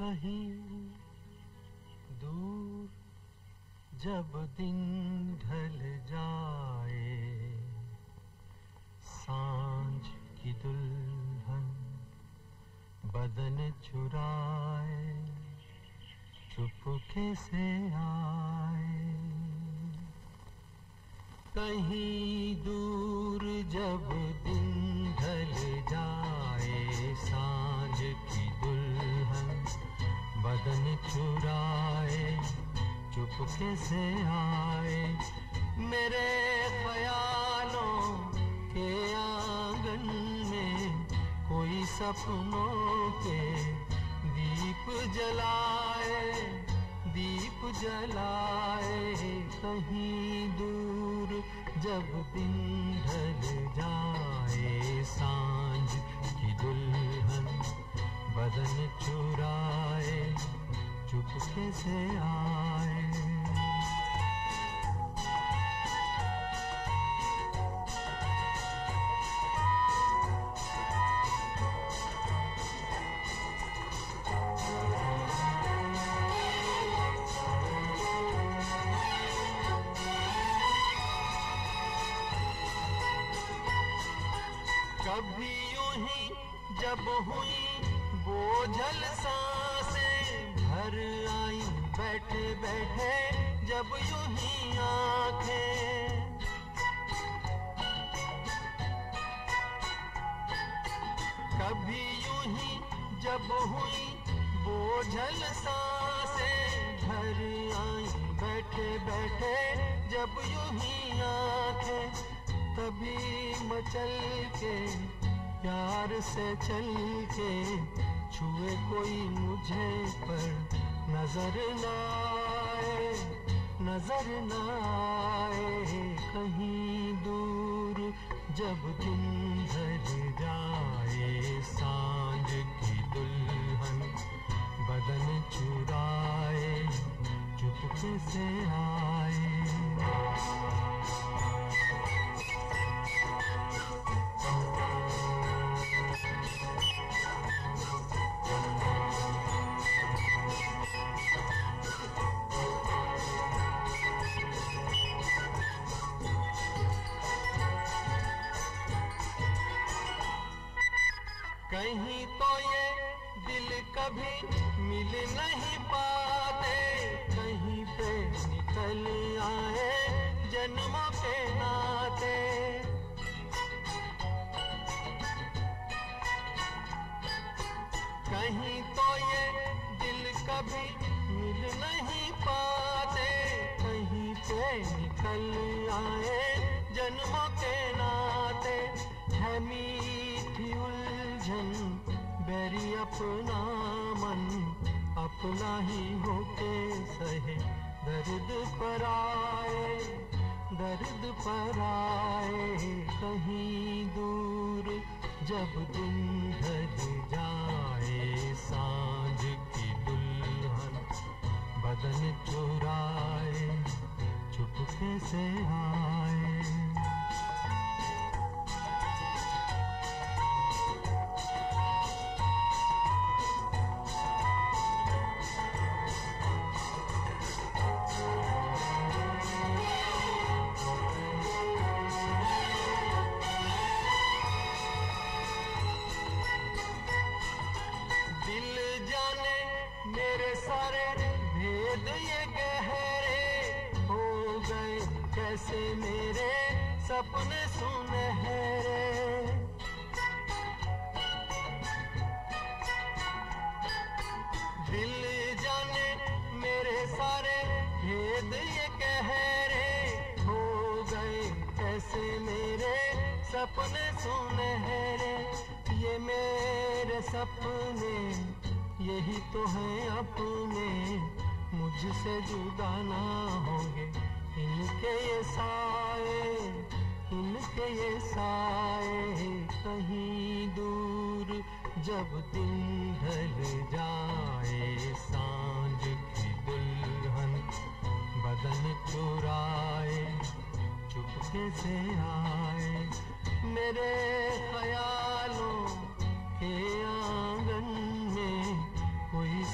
कहीं दूर जब दिन ढल जाए, साँझ की दुल्हन बदन चुराए, चुपके से आए। कहीं दूर जब बदन चुराए चुपके से आए? मेरे ख्यालों के आँगन में कोई सपनों के दीप जलाए दीप जलाए। कहीं दूर जब दिन चुपके से आए। कभी यूँ ही जब हुई बोझल साँसें भर आई, बैठे बैठे, जब यूँ ही आँखें। कभी यूँ ही जब हुई बोझल साँसें, घर आई, बैठे बैठे, जब यूँ ही आँखें, तभी मचल के, प्यार से चल के छुए कोई मुझे पर नज़र न आए, नज़र न आए। कहीं दूर जब दिन ढल जाए, साँझ की दुल्हन बदन चुराए, चुपके से आए। कहीं तो ये दिल कभी मिल नहीं पाते। कहीं पे निकल आए जन्मों के नाते। कहीं तो ये दिल कभी मिल नहीं पाते। कहीं पे निकल आए जन्मों के अपना मन अपना ही होके सहे दर्द पर आए, दर्द पर आए, कहीं दूर जब दिन ढल जाए साँझ की दुल्हन, बदन चुराए चुपके से आए। जाने मेरे सारे भेद ये गहरे हो गए, कैसे मेरे सपने सुनहरे। दिल जाने मेरे सारे भेद ये गहरे हो गए, कैसे मेरे सपने सुनहरे। ये मेरे सपने यही तो है अपने। मुझसे जुदा ना होंगे। इनके ये साए, इनके ये साए कहीं दूर। जब दिन ढल जाए साँझ की दुल्हन, बदन चुराए, चुपके से आए। मेरे ख्यालों के कोई